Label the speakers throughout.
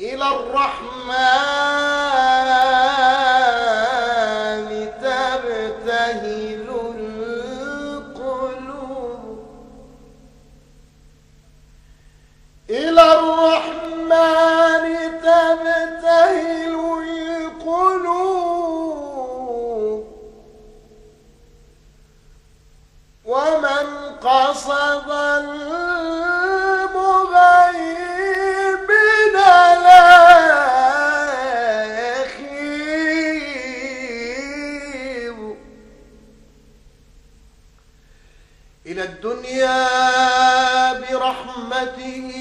Speaker 1: إلى الرحمن تبتهل القلوب. إلى الرحمن تبتهل القلوب. ومن قصد إلى الدنيا برحمته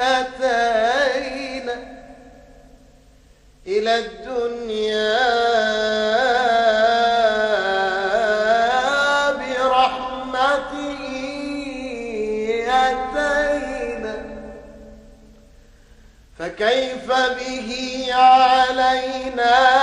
Speaker 1: أتينا. إلى الدنيا برحمته أتينا. فكيف به علينا